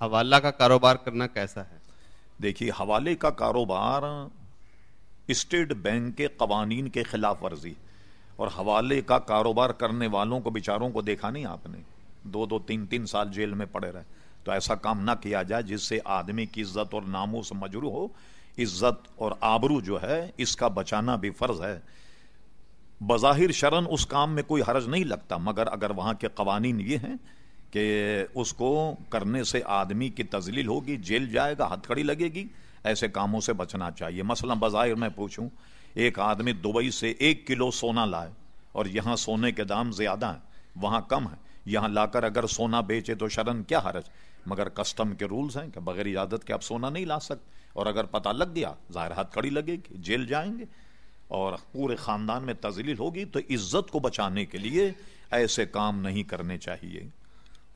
حوالہ کا کاروبار کرنا کیسا ہے؟ دیکھیے، حوالے کا کاروبار اسٹیٹ بینک کے قوانین کے خلاف ورزی، اور حوالے کا کاروبار کرنے والوں کو، بیچاروں کو دیکھا نہیں آپ نے؟ دو دو تین تین سال جیل میں پڑے رہے۔ تو ایسا کام نہ کیا جائے جس سے آدمی کی عزت اور ناموس مجرو ہو۔ عزت اور آبرو جو ہے، اس کا بچانا بھی فرض ہے۔ بظاہر شرن اس کام میں کوئی حرج نہیں لگتا، مگر اگر وہاں کے قوانین یہ ہیں کہ اس کو کرنے سے آدمی کی تزلیل ہوگی جیل جائے گا، ہتھ کڑی لگے گی۔ ایسے کاموں سے بچنا چاہیے۔ مثلا بظاہر میں پوچھوں، ایک آدمی دبئی سے ایک کلو سونا لائے اور یہاں سونے کے دام زیادہ ہیں، وہاں کم ہے یہاں لا کر اگر سونا بیچے تو شرن کیا حرج؟ مگر کسٹم کے رولز ہیں کہ بغیر اجازت کے آپ سونا نہیں لا سکتے۔ اور اگر پتہ لگ گیا، ظاہر ہاتھ کڑی لگے گی جیل جائیں گے۔ اور پورے خاندان میں تزلیل ہوگی تو عزت کو بچانے کے لیے ایسے کام نہیں کرنے چاہیے۔